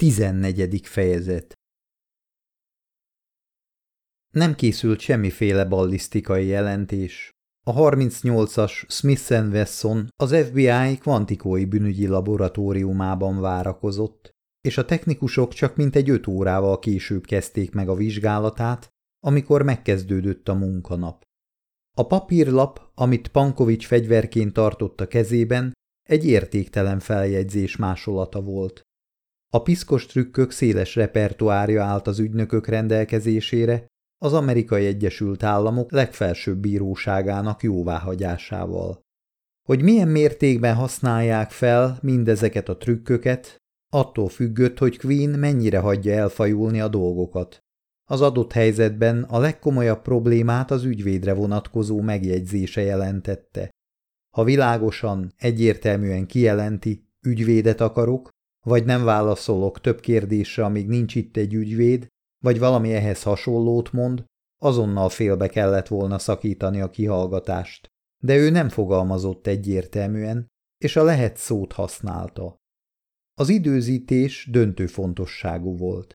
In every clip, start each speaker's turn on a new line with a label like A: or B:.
A: 14. fejezet Nem készült semmiféle ballisztikai jelentés. A 38-as Smith Wesson az FBI kvantikói bűnügyi laboratóriumában várakozott, és a technikusok csak mintegy öt órával később kezdték meg a vizsgálatát, amikor megkezdődött a munkanap. A papírlap, amit Pankovics fegyverként tartott a kezében, egy értéktelen feljegyzés másolata volt. A piszkos trükkök széles repertoárja állt az ügynökök rendelkezésére, az Amerikai Egyesült Államok legfelsőbb bíróságának jóváhagyásával. Hogy milyen mértékben használják fel mindezeket a trükköket, attól függött, hogy Queen mennyire hagyja elfajulni a dolgokat. Az adott helyzetben a legkomolyabb problémát az ügyvédre vonatkozó megjegyzése jelentette. Ha világosan, egyértelműen kijelenti, ügyvédet akarok, vagy nem válaszolok több kérdésre, amíg nincs itt egy ügyvéd, vagy valami ehhez hasonlót mond, azonnal félbe kellett volna szakítani a kihallgatást. De ő nem fogalmazott egyértelműen, és a lehet szót használta. Az időzítés döntő fontosságú volt.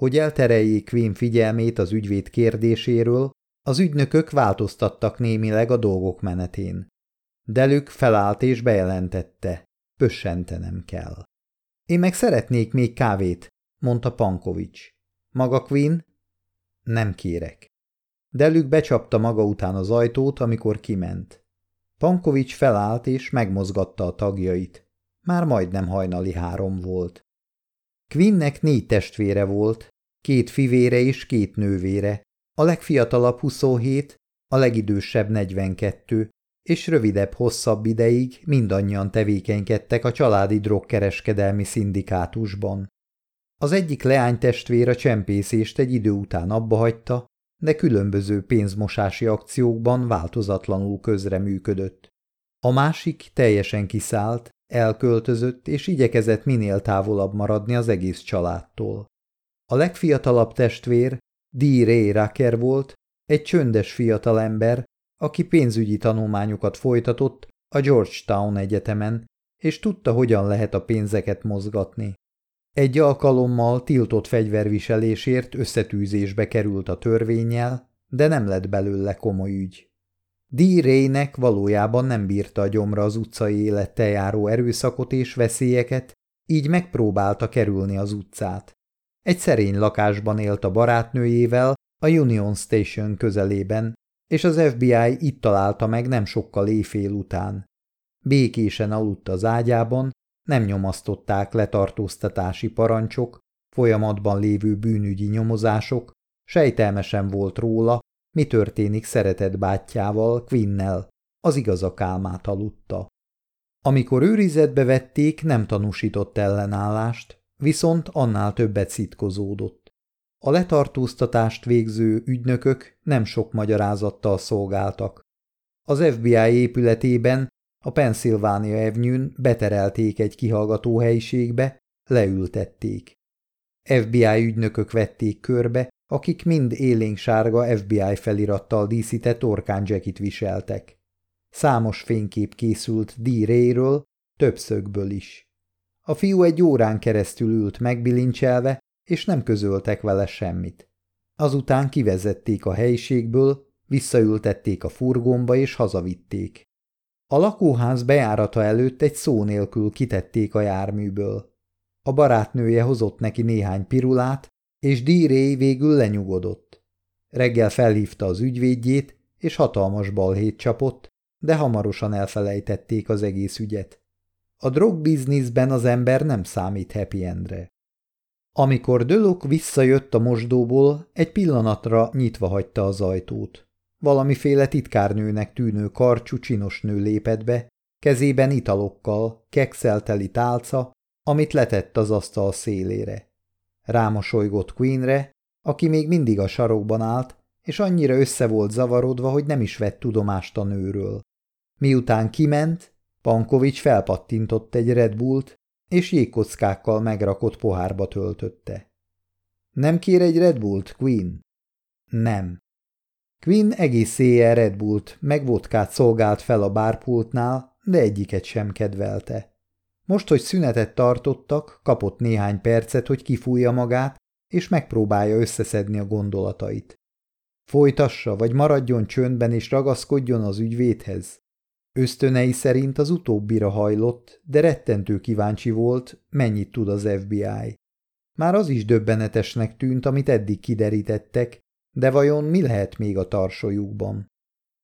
A: Hogy eltereljék Quinn figyelmét az ügyvéd kérdéséről, az ügynökök változtattak némileg a dolgok menetén. Delük felállt és bejelentette, pössentenem kell. Én meg szeretnék még kávét, mondta Pankovics. Maga Quinn? Nem kérek. Delük becsapta maga után az ajtót, amikor kiment. Pankovics felállt és megmozgatta a tagjait. Már majdnem hajnali három volt. Quinnnek négy testvére volt, két fivére és két nővére, a legfiatalabb 27, a legidősebb 42, és rövidebb, hosszabb ideig mindannyian tevékenykedtek a családi drogkereskedelmi szindikátusban. Az egyik leánytestvér a csempészést egy idő után abbahagyta, de különböző pénzmosási akciókban változatlanul közreműködött. A másik teljesen kiszállt, elköltözött és igyekezett minél távolabb maradni az egész családtól. A legfiatalabb testvér D. Ray Rucker volt, egy csöndes fiatalember, aki pénzügyi tanulmányokat folytatott a Georgetown Egyetemen, és tudta, hogyan lehet a pénzeket mozgatni. Egy alkalommal tiltott fegyverviselésért összetűzésbe került a törvényel, de nem lett belőle komoly ügy. D. Ray-nek valójában nem bírta a gyomra az utcai élettel járó erőszakot és veszélyeket, így megpróbálta kerülni az utcát. Egy szerény lakásban élt a barátnőjével a Union Station közelében, és az FBI itt találta meg nem sokkal éjfél után. Békésen aludt az ágyában, nem nyomasztották letartóztatási parancsok, folyamatban lévő bűnügyi nyomozások, sejtelmesen volt róla, mi történik szeretett bátyjával, Quinnel, az igazak álmát aludta. Amikor őrizetbe vették, nem tanúsított ellenállást, viszont annál többet szitkozódott. A letartóztatást végző ügynökök nem sok magyarázattal szolgáltak. Az FBI épületében, a Pennsylvania Avenue-n beterelték egy kihallgató helyiségbe, leültették. FBI ügynökök vették körbe, akik mind élénk-sárga FBI felirattal díszített orkánjackit viseltek. Számos fénykép készült D. Ray-ről, több is. A fiú egy órán keresztül ült megbilincselve, és nem közöltek vele semmit. Azután kivezették a helyiségből, visszaültették a furgomba és hazavitték. A lakóház bejárata előtt egy szó nélkül kitették a járműből. A barátnője hozott neki néhány pirulát, és Díré végül lenyugodott. Reggel felhívta az ügyvédjét, és hatalmas balhét csapott, de hamarosan elfelejtették az egész ügyet. A drogbizniszben az ember nem számít happy endre. Amikor Dölok visszajött a mosdóból, egy pillanatra nyitva hagyta az ajtót. Valamiféle titkárnőnek tűnő karcsú csinos nő lépett be, kezében italokkal, kekszelteli tálca, amit letett az asztal szélére. Rámosolygott Queenre, aki még mindig a sarokban állt, és annyira össze volt zavarodva, hogy nem is vett tudomást a nőről. Miután kiment, Pankovics felpattintott egy Red Bullt, és jégkockákkal megrakott pohárba töltötte. Nem kér egy Red Bullt, Queen? Nem. Queen egész éjjel Red Bullt, meg vodkát szolgált fel a bárpultnál, de egyiket sem kedvelte. Most, hogy szünetet tartottak, kapott néhány percet, hogy kifújja magát, és megpróbálja összeszedni a gondolatait. Folytassa, vagy maradjon csöndben és ragaszkodjon az ügyvédhez. Ösztönei szerint az utóbbira hajlott, de rettentő kíváncsi volt, mennyit tud az FBI. Már az is döbbenetesnek tűnt, amit eddig kiderítettek, de vajon mi lehet még a tarsolyukban?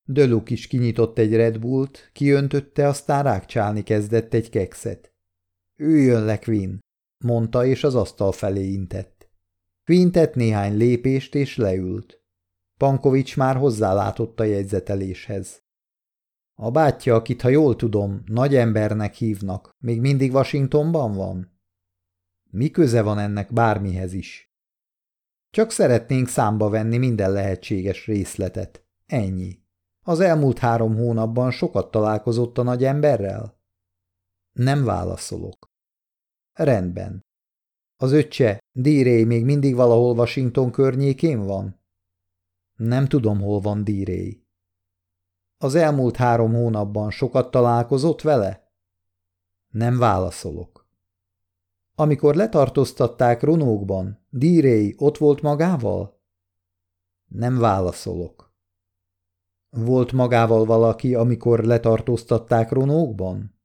A: Döluk is kinyitott egy Red Bullt, kiöntötte, aztán rákcsálni kezdett egy kekszet. Üljön le, Quinn, mondta, és az asztal felé intett. Quinn tett néhány lépést, és leült. Pankovics már hozzálátott a jegyzeteléshez. A bátyja, akit, ha jól tudom, nagy embernek hívnak, még mindig Washingtonban van? Mi köze van ennek bármihez is? Csak szeretnénk számba venni minden lehetséges részletet. Ennyi. Az elmúlt három hónapban sokat találkozott a nagy emberrel? Nem válaszolok. Rendben. Az öccse, Díréj még mindig valahol Washington környékén van? Nem tudom, hol van Díréj. Az elmúlt három hónapban sokat találkozott vele? Nem válaszolok. Amikor letartóztatták Ronókban, Díréj ott volt magával? Nem válaszolok. Volt magával valaki, amikor letartóztatták Ronókban?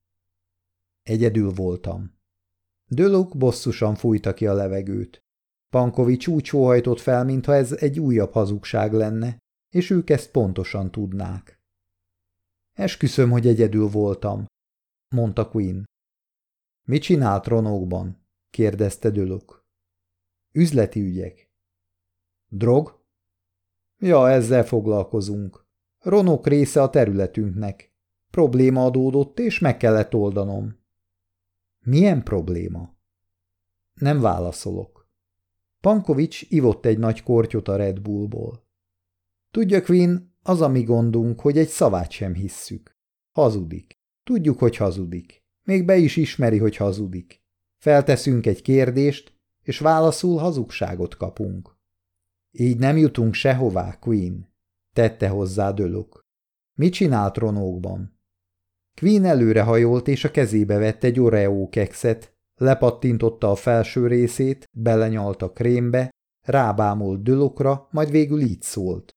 A: Egyedül voltam. Dölok bosszusan fújta ki a levegőt. Pankovics úgy sóhajtott fel, mintha ez egy újabb hazugság lenne, és ők ezt pontosan tudnák. Esküszöm, hogy egyedül voltam, mondta Quinn. Mit csinált Ronókban? kérdezte Dölok. Üzleti ügyek. Drog? Ja, ezzel foglalkozunk. Ronok része a területünknek. Probléma adódott, és meg kellett oldanom. Milyen probléma? Nem válaszolok. Pankovics ivott egy nagy kortyot a Red Bullból. Tudja, Quinn, az a mi gondunk, hogy egy szavát sem hisszük. Hazudik. Tudjuk, hogy hazudik. Még be is ismeri, hogy hazudik. Felteszünk egy kérdést, és válaszul hazugságot kapunk. Így nem jutunk sehová, Queen, tette hozzá Dölök. Mit csinált Ronókban? Queen előrehajolt, és a kezébe vett egy Oreo kekszet, lepattintotta a felső részét, belenyalt a krémbe, rábámolt Dölokra, majd végül így szólt.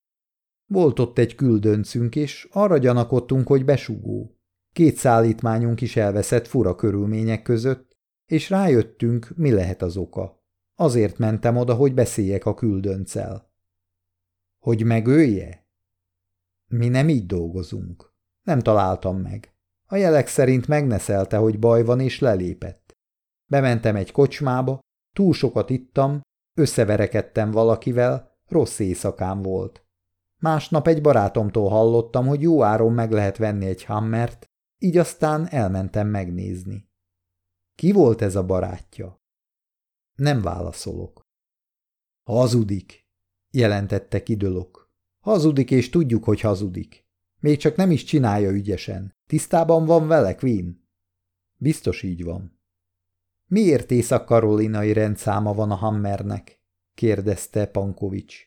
A: Volt ott egy küldöncünk, és arra gyanakodtunk, hogy besugó. Két szállítmányunk is elveszett fura körülmények között, és rájöttünk, mi lehet az oka. Azért mentem oda, hogy beszéljek a küldöncel. Hogy megölje? Mi nem így dolgozunk. Nem találtam meg. A jelek szerint megneszelte, hogy baj van, és lelépett. Bementem egy kocsmába, túl sokat ittam, összeverekedtem valakivel, rossz éjszakám volt. Másnap egy barátomtól hallottam, hogy jó áron meg lehet venni egy hammert, így aztán elmentem megnézni. Ki volt ez a barátja? Nem válaszolok. Hazudik, jelentette kidölok. Hazudik, és tudjuk, hogy hazudik. Még csak nem is csinálja ügyesen. Tisztában van vele, Queen? Biztos így van. Miért észak-karolinai rendszáma van a Hammernek? kérdezte Pankovics.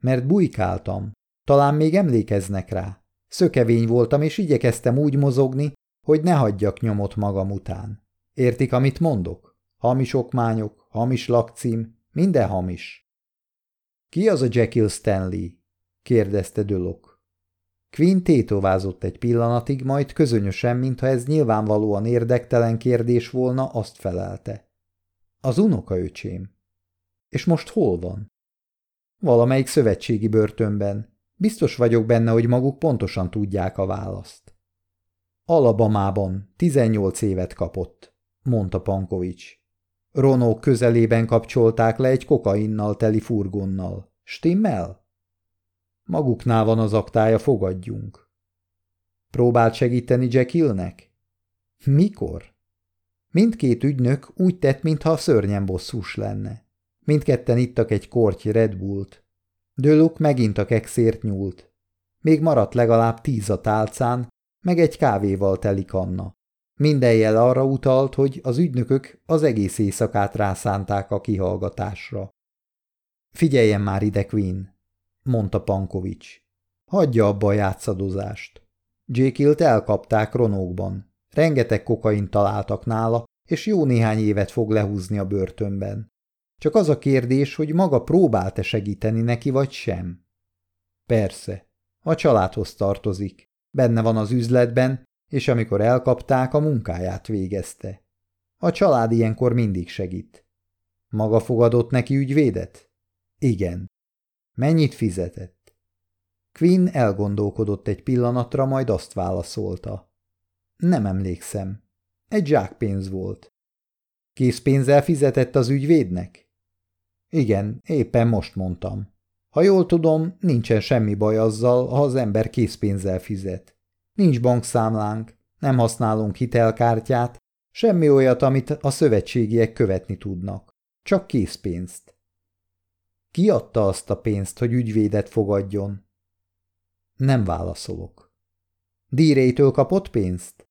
A: Mert bujkáltam. Talán még emlékeznek rá. Szökevény voltam, és igyekeztem úgy mozogni, hogy ne hagyjak nyomot magam után. Értik, amit mondok? Hamis okmányok, hamis lakcím, minden hamis. Ki az a Jekyll Stanley? kérdezte Dölok. Quinn tétovázott egy pillanatig, majd közönösen, mintha ez nyilvánvalóan érdektelen kérdés volna, azt felelte. Az unokaöcsém. És most hol van? Valamelyik szövetségi börtönben. Biztos vagyok benne, hogy maguk pontosan tudják a választ. Alabamában 18 évet kapott mondta Pankovics. Ronó közelében kapcsolták le egy kokainnal teli furgonnal. Stimmel? Maguknál van az aktája, fogadjunk. Próbált segíteni Jekyllnek? Mikor? Mindkét ügynök úgy tett, mintha szörnyen bosszús lenne. Mindketten ittak egy korty Red Bullt. Döluk megint a kekszért nyúlt. Még maradt legalább tíz a tálcán, meg egy kávéval teli kanna. Minden jel arra utalt, hogy az ügynökök az egész éjszakát rászánták a kihallgatásra. Figyeljen már ide, Queen, mondta Pankovics. Hagyja abba a játszadozást. Jékilt elkapták Ronókban. Rengeteg kokain találtak nála, és jó néhány évet fog lehúzni a börtönben. Csak az a kérdés, hogy maga próbált-e segíteni neki, vagy sem. Persze, a családhoz tartozik, benne van az üzletben, és amikor elkapták, a munkáját végezte. A család ilyenkor mindig segít. Maga fogadott neki ügyvédet? Igen. Mennyit fizetett? Quinn elgondolkodott egy pillanatra, majd azt válaszolta. Nem emlékszem. Egy zsákpénz volt. Készpénzzel fizetett az ügyvédnek? Igen, éppen most mondtam. Ha jól tudom, nincsen semmi baj azzal, ha az ember készpénzzel fizet. Nincs bankszámlánk, nem használunk hitelkártyát, semmi olyat, amit a szövetségiek követni tudnak. Csak készpénzt. Ki adta azt a pénzt, hogy ügyvédet fogadjon? Nem válaszolok. Dírétől kapott pénzt?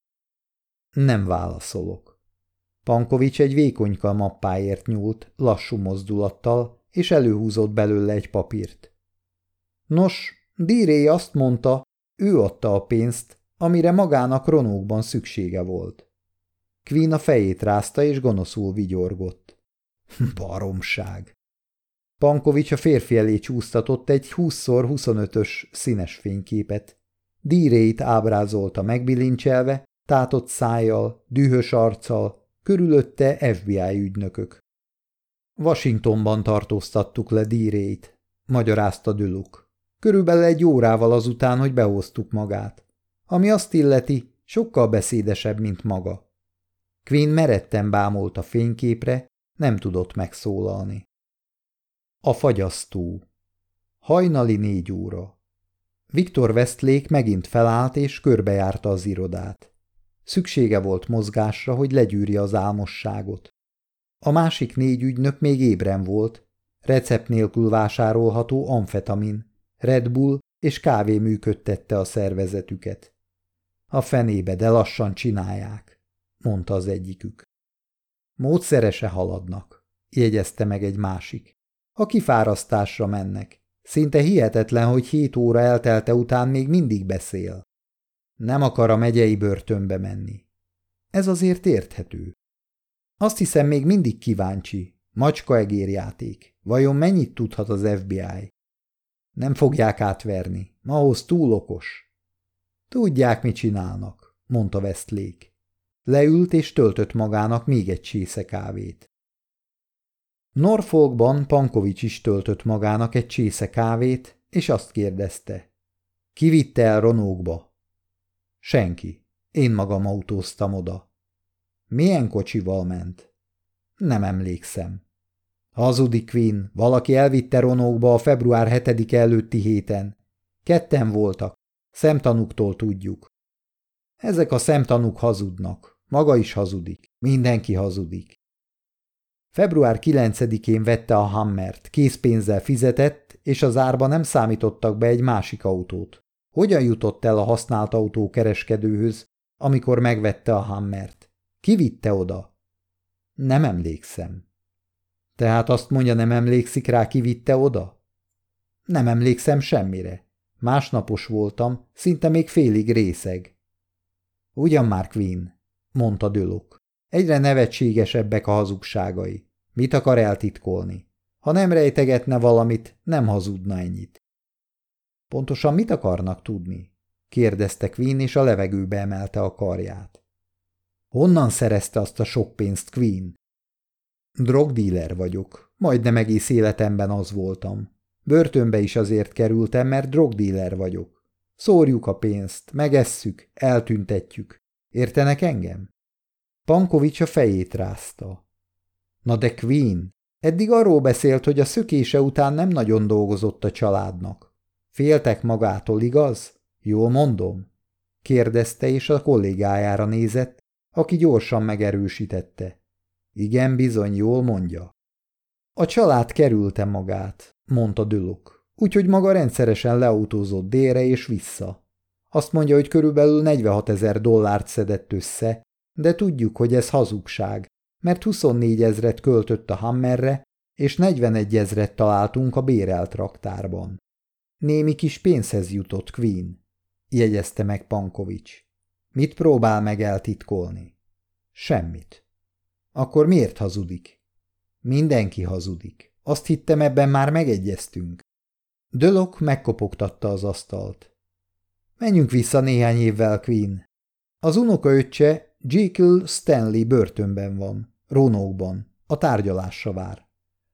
A: Nem válaszolok. Pankovics egy vékonyka mappáért nyúlt, lassú mozdulattal, és előhúzott belőle egy papírt. Nos, Díré azt mondta, ő adta a pénzt, amire magának ronókban szüksége volt. Queen a fejét rázta, és gonoszul vigyorgott. Baromság! Pankovics a férfi elé csúsztatott egy 20x25-ös színes fényképet. Díréit ábrázolta megbilincselve, tátott szájjal, dühös arccal, körülötte FBI ügynökök. Washingtonban tartóztattuk le Díréit, magyarázta Düluk. Körülbelül egy órával azután, hogy behoztuk magát. Ami azt illeti, sokkal beszédesebb, mint maga. Quinn meretten bámult a fényképre, nem tudott megszólalni. A fagyasztó. Hajnali négy óra. Viktor Westlake megint felállt és körbejárta az irodát. Szüksége volt mozgásra, hogy legyűrje az álmosságot. A másik négy ügynök még ébren volt, recept nélkül vásárolható amfetamin, Red Bull és kávé működtette a szervezetüket. A fenébe, de lassan csinálják, mondta az egyikük. Módszerese haladnak, jegyezte meg egy másik. A kifárasztásra mennek. Szinte hihetetlen, hogy hét óra eltelte után még mindig beszél. Nem akar a megyei börtönbe menni. Ez azért érthető. Azt hiszem még mindig kíváncsi. Macska egérjáték. Vajon mennyit tudhat az FBI? Nem fogják átverni. Ahhoz túl okos. Tudják, mit csinálnak, mondta Westlake. Leült és töltött magának még egy csésze kávét. Norfolkban Pankovics is töltött magának egy csésze kávét, és azt kérdezte. Ki vitte el Ronókba? Senki. Én magam autóztam oda. Milyen kocsival ment? Nem emlékszem. Hazudik Quinn, valaki elvitte Ronókba a február 7 előtti héten. Ketten voltak. Szemtanúktól tudjuk. Ezek a szemtanúk hazudnak. Maga is hazudik. Mindenki hazudik. Február 9-én vette a Hammert, készpénzzel fizetett, és az árba nem számítottak be egy másik autót. Hogyan jutott el a használt autó kereskedőhöz, amikor megvette a Hammert? Ki vitte oda? Nem emlékszem. Tehát azt mondja, nem emlékszik rá, ki vitte oda? Nem emlékszem semmire. Másnapos voltam, szinte még félig részeg. Ugyan már Queen, mondta Dölok. Egyre nevetségesebbek a hazugságai. Mit akar eltitkolni? Ha nem rejtegetne valamit, nem hazudna ennyit. Pontosan mit akarnak tudni? kérdezte Queen, és a levegőbe emelte a karját. Honnan szerezte azt a sok pénzt, Queen? Drogdíler vagyok. Majdnem egész életemben az voltam. Börtönbe is azért kerültem, mert drogdíler vagyok. Szórjuk a pénzt, megesszük, eltüntetjük. Értenek engem? Pankovics a fejét rázta. Na de Queen, eddig arról beszélt, hogy a szökése után nem nagyon dolgozott a családnak. Féltek magától, igaz? Jól mondom? kérdezte, és a kollégájára nézett, aki gyorsan megerősítette. Igen, bizony, jól mondja. A család kerülte magát, mondta Dülok, úgyhogy maga rendszeresen leautózott délre és vissza. Azt mondja, hogy körülbelül 46 ezer dollárt szedett össze, de tudjuk, hogy ez hazugság, mert 24 ezret költött a Hammerre, és 41 ezret találtunk a bérelt raktárban. Némi kis pénzhez jutott Queen, jegyezte meg Pankovics. Mit próbál meg eltitkolni? Semmit. Akkor miért hazudik? Mindenki hazudik. Azt hittem, ebben már megegyeztünk. Dölok megkopogtatta az asztalt. Menjünk vissza néhány évvel, Queen. Az unoka öccse Jekyll Stanley börtönben van, Rónókban, a tárgyalásra vár.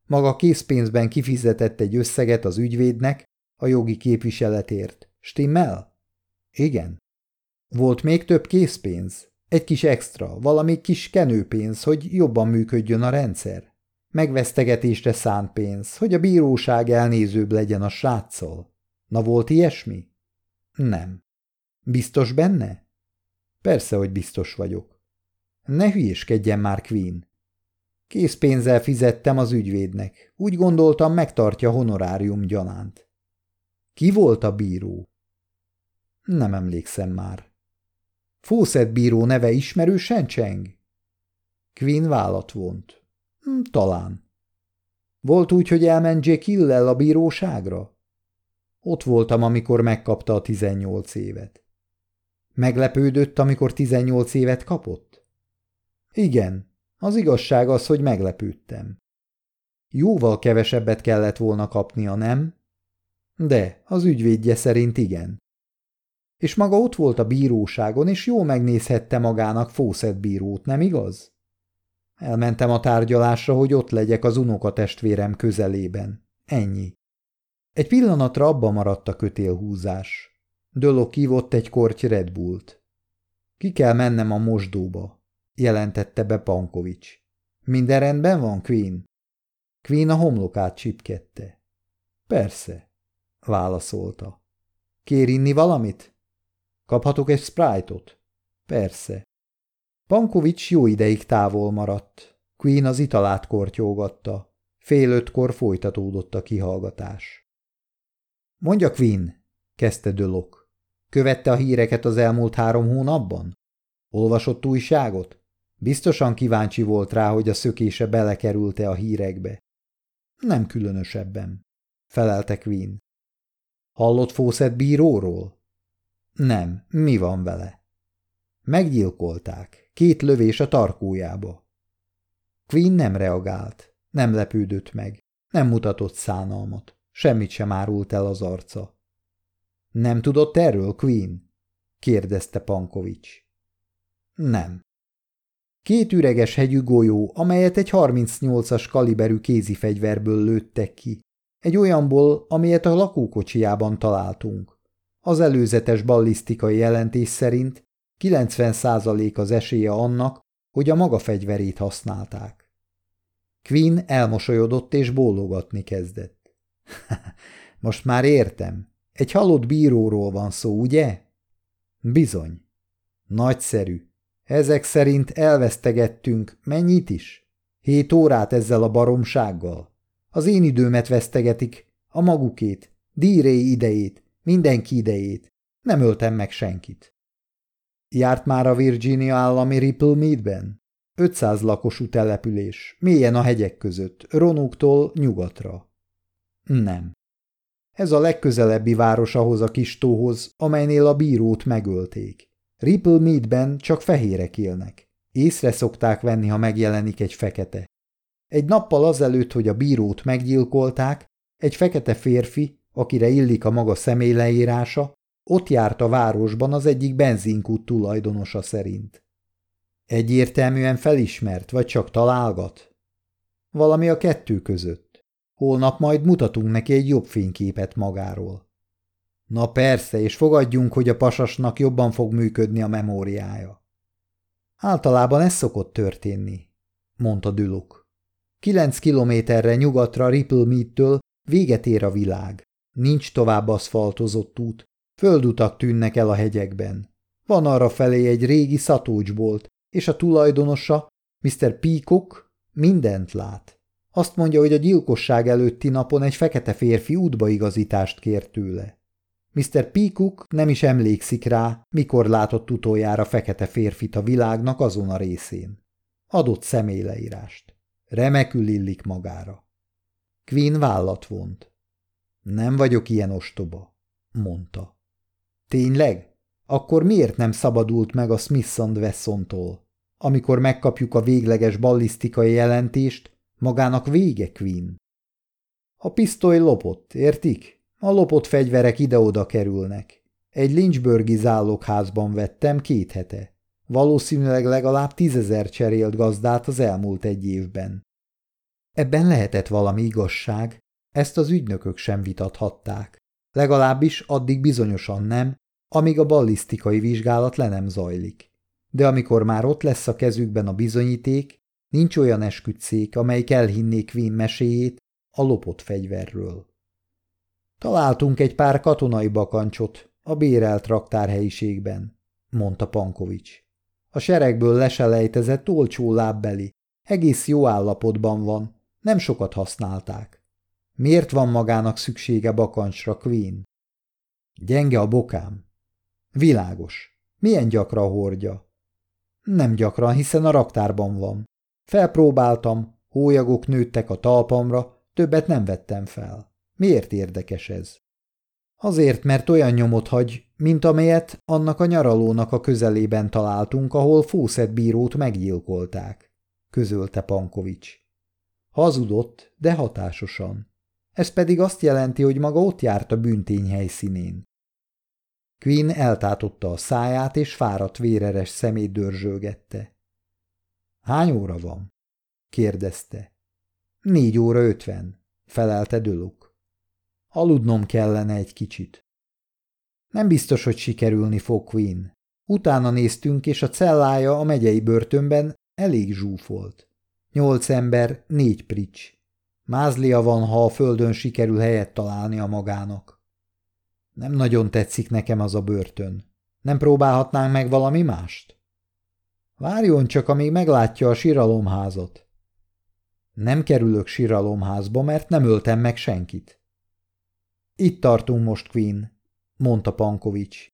A: Maga készpénzben kifizetett egy összeget az ügyvédnek a jogi képviseletért. Stimmel? Igen. Volt még több készpénz? Egy kis extra, valami kis kenőpénz, hogy jobban működjön a rendszer? Megvesztegetésre szánt pénz, hogy a bíróság elnézőbb legyen a sráccal? Na volt ilyesmi? Nem. Biztos benne? Persze, hogy biztos vagyok. Ne hülyéskedjen már, Queen. Készpénzzel fizettem az ügyvédnek. Úgy gondoltam, megtartja honorárium gyanánt. Ki volt a bíró? Nem emlékszem már. Fószett bíró neve ismerősen cseng? Queen vállat vont. Hm, talán. Volt úgy, hogy elment Jekyll a bíróságra? Ott voltam, amikor megkapta a 18 évet. Meglepődött, amikor 18 évet kapott? Igen, az igazság az, hogy meglepődtem. Jóval kevesebbet kellett volna kapnia, nem? De, az ügyvédje szerint igen. És maga ott volt a bíróságon, és jól megnézhette magának Fószett bírót, nem igaz? Elmentem a tárgyalásra, hogy ott legyek az unokatestvérem közelében. Ennyi. Egy pillanatra abba maradt a kötélhúzás. Dölok kívott egy korty Red Bullt. Ki kell mennem a mosdóba, jelentette be Pankovics. Minden rendben van, Queen? Queen a homlokát csipkedte. Persze, válaszolta. Kér inni valamit? Kaphatok egy sprite-ot? Persze. Pankovics jó ideig távol maradt. Queen az italát kortyógatta. Fél ötkor folytatódott a kihallgatás. Mondja Queen, kezdte Dölok. Követte a híreket az elmúlt három hónapban? Olvasott újságot? Biztosan kíváncsi volt rá, hogy a szökése belekerült-e a hírekbe. Nem különösebben, felelte Queen. Hallott Fawcett bíróról? Nem, mi van vele? Meggyilkolták, két lövés a tarkójába. Queen nem reagált, nem lepődött meg, nem mutatott szánalmat, semmit sem árult el az arca. Nem tudott erről, Queen? kérdezte Pankovics. Nem. Két üreges hegyű golyó, amelyet egy 38-as kaliberű kézifegyverből lőttek ki. Egy olyanból, amelyet a lakókocsijában találtunk. Az előzetes ballisztikai jelentés szerint 90% az esélye annak, hogy a maga fegyverét használták. Quinn elmosolyodott és bólogatni kezdett. Most már értem. Egy halott bíróról van szó, ugye? Bizony. Nagyszerű. Ezek szerint elvesztegettünk mennyit is? Hét órát ezzel a baromsággal. Az én időmet vesztegetik, a magukét, díré idejét, mindenki idejét. Nem öltem meg senkit. Járt már a Virginia állami Ripple Meadben? 500 lakosú település, mélyen a hegyek között, Ronúktól nyugatra. Nem. Ez a legközelebbi város ahhoz a kis tóhoz, amelynél a bírót megölték. Ripple Meadben csak fehérek élnek. Észre szokták venni, ha megjelenik egy fekete. Egy nappal azelőtt, hogy a bírót meggyilkolták, egy fekete férfi, akire illik a maga személyleírása, ott járt a városban az egyik benzinkút tulajdonosa szerint. Egyértelműen felismert, vagy csak találgat? Valami a kettő között. Holnap majd mutatunk neki egy jobb fényképet magáról. Na persze, és fogadjunk, hogy a pasasnak jobban fog működni a memóriája. Általában ez szokott történni, mondta Düluk. Kilenc kilométerre nyugatra Ripple Mead-től véget ér a világ. Nincs tovább aszfaltozott út, földutak tűnnek el a hegyekben. Van arra felé egy régi szatócsbolt, és a tulajdonosa, Mr. Peacock, mindent lát. Azt mondja, hogy a gyilkosság előtti napon egy fekete férfi útbaigazítást kért tőle. Mr. Peacock nem is emlékszik rá, mikor látott utoljára fekete férfit a világnak azon a részén. Adott személyleírást. Remekül illik magára. Queen vállat vont. Nem vagyok ilyen ostoba, mondta. Tényleg? akkor miért nem szabadult meg a Smithson Wessontól? Amikor megkapjuk a végleges ballisztikai jelentést, magának vége, Queen. A pisztoly lopott, értik? A lopott fegyverek ide-oda kerülnek. Egy Lynchburgi zálogházban vettem két hete. Valószínűleg legalább tízezer cserélt gazdát az elmúlt egy évben. Ebben lehetett valami igazság, ezt az ügynökök sem vitathatták. Legalábbis addig bizonyosan nem, amíg a ballisztikai vizsgálat le nem zajlik. De amikor már ott lesz a kezükben a bizonyíték, nincs olyan esküdszék, amelyik elhinné Queen meséjét a lopott fegyverről. Találtunk egy pár katonai bakancsot a bérelt raktárhelyiségben, mondta Pankovics. A seregből leselejtezett olcsó lábbeli, egész jó állapotban van, nem sokat használták. Miért van magának szüksége bakancsra, Queen? Gyenge a bokám. Világos. Milyen gyakran hordja? Nem gyakran, hiszen a raktárban van. Felpróbáltam, hólyagok nőttek a talpamra, többet nem vettem fel. Miért érdekes ez? Azért, mert olyan nyomot hagy, mint amelyet annak a nyaralónak a közelében találtunk, ahol Fószett bírót meggyilkolták, közölte Pankovics. Hazudott, de hatásosan. Ez pedig azt jelenti, hogy maga ott járt a büntény helyszínén. Quinn eltátotta a száját, és fáradt véreres szemét dörzsölgette. Hány óra van? kérdezte. Négy óra ötven, felelte Döluk. Aludnom kellene egy kicsit. Nem biztos, hogy sikerülni fog Quinn. Utána néztünk, és a cellája a megyei börtönben elég zsúfolt. Nyolc ember, négy prics. Mázlia van, ha a földön sikerül helyet találnia magának. Nem nagyon tetszik nekem az a börtön. Nem próbálhatnánk meg valami mást? Várjon csak, amíg meglátja a síralomházat. Nem kerülök síralomházba, mert nem öltem meg senkit. Itt tartunk most, Queen, mondta Pankovics.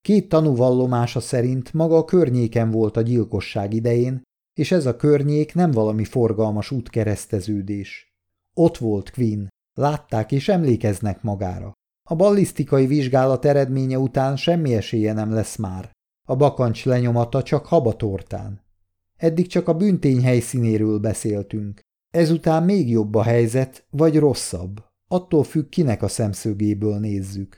A: Két tanúvallomása szerint maga a környéken volt a gyilkosság idején, és ez a környék nem valami forgalmas útkereszteződés. Ott volt Queen, látták és emlékeznek magára. A ballisztikai vizsgálat eredménye után semmi esélye nem lesz már. A bakancs lenyomata csak habatortán. Eddig csak a büntény helyszínéről beszéltünk. Ezután még jobb a helyzet, vagy rosszabb. Attól függ, kinek a szemszögéből nézzük.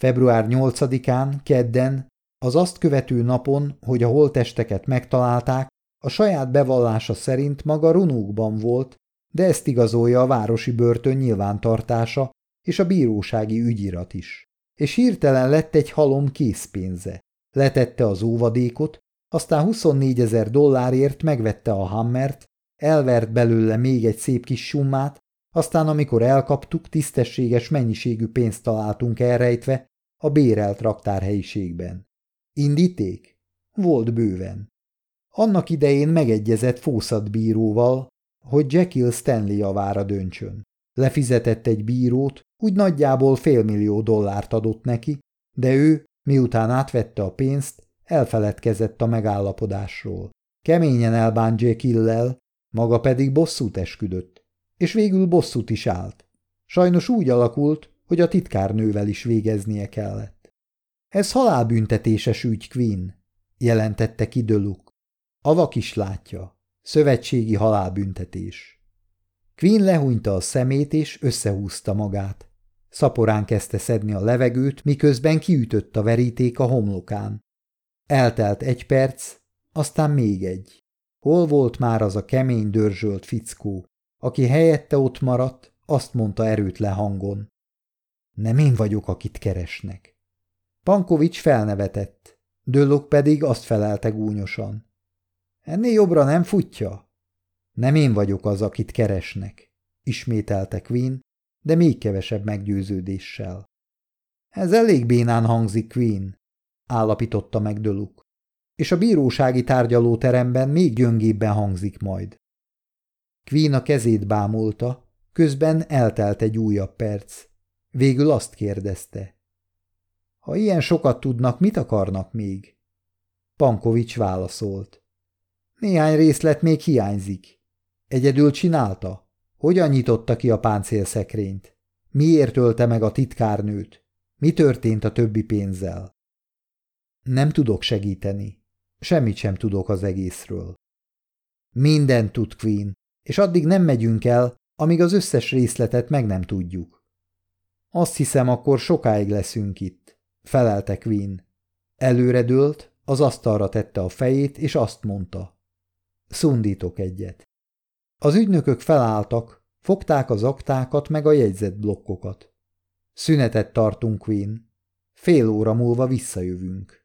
A: Február 8-án, kedden, az azt követő napon, hogy a holtesteket megtalálták, a saját bevallása szerint maga Runókban volt, de ezt igazolja a városi börtön nyilvántartása és a bírósági ügyirat is. És hirtelen lett egy halom készpénze. Letette az óvadékot, aztán 24 ezer dollárért megvette a hammert, elvert belőle még egy szép kis summát, aztán amikor elkaptuk, tisztességes mennyiségű pénzt találtunk elrejtve a bérelt raktárhelyiségben. Indíték? Volt bőven. Annak idején megegyezett fószatbíróval, hogy Jekyll Stanley javára döntsön. Lefizetett egy bírót, úgy nagyjából félmillió dollárt adott neki, de ő, miután átvette a pénzt, elfeledkezett a megállapodásról. Keményen elbánt Jekyll-lel, maga pedig bosszút esküdött, és végül bosszút is állt. Sajnos úgy alakult, hogy a titkárnővel is végeznie kellett. Ez halálbüntetéses ügy, Queen, jelentette ki Döluk. A vak is látja. Szövetségi halálbüntetés. Queen lehúnyta a szemét és összehúzta magát. Szaporán kezdte szedni a levegőt, miközben kiütött a veríték a homlokán. Eltelt egy perc, aztán még egy. Hol volt már az a kemény dörzsölt fickó, aki helyette ott maradt, azt mondta erőtlen hangon. Nem én vagyok, akit keresnek. Pankovics felnevetett, Döllok pedig azt felelte gúnyosan. Ennél jobbra nem futja? Nem én vagyok az, akit keresnek, ismételte Queen, de még kevesebb meggyőződéssel. Ez elég bénán hangzik, Queen, állapította meg Döluk, és a bírósági tárgyalóteremben még gyöngébben hangzik majd. Queen a kezét bámulta, közben eltelt egy újabb perc. Végül azt kérdezte. Ha ilyen sokat tudnak, mit akarnak még? Pankovics válaszolt. Néhány részlet még hiányzik. Egyedül csinálta? Hogyan nyitotta ki a páncélszekrényt? Miért ölte meg a titkárnőt? Mi történt a többi pénzzel? Nem tudok segíteni. Semmit sem tudok az egészről. Minden tud, Queen, és addig nem megyünk el, amíg az összes részletet meg nem tudjuk. Azt hiszem, akkor sokáig leszünk itt, felelte Queen. Előre dőlt, az asztalra tette a fejét, és azt mondta. Szundítok egyet. Az ügynökök felálltak, fogták az aktákat meg a jegyzetblokkokat. Szünetet tartunk, Queen. Fél óra múlva visszajövünk.